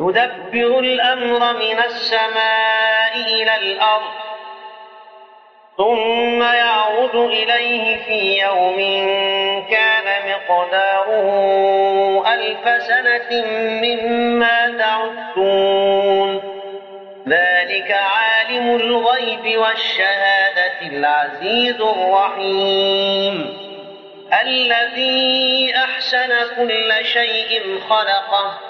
يدبر الأمر من السماء إلى الأرض ثم يعود إليه في يوم كان مقداره ألف سنة مما تعدون. ذلك عالم الغيب والشهادة العزيز الرحيم. الذي أحسن كل شيء خلقه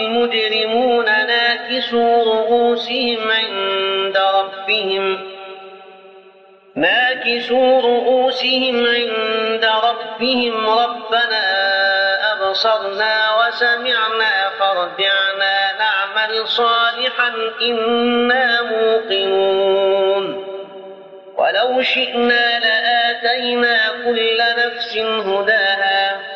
المجرمون ناكسوا رؤوسهم عند ربهم. ناكسوا رؤوسهم عند ربهم. ربنا أبصرنا وسمعنا فارجعنا نعمل صالحا إنا موقنون. ولو شئنا لآتينا كل نفس هداها.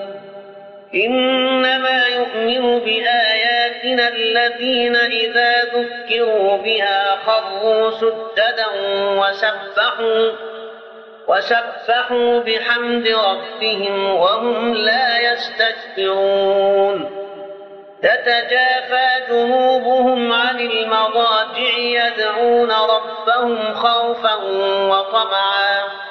إنما يؤمن بآياتنا الذين إذا ذكروا بها خروا سجدا وسبحوا وسبحوا بحمد ربهم وهم لا يستكبرون. تتجافى جنوبهم عن المضاجع يدعون ربهم خوفا وطمعا.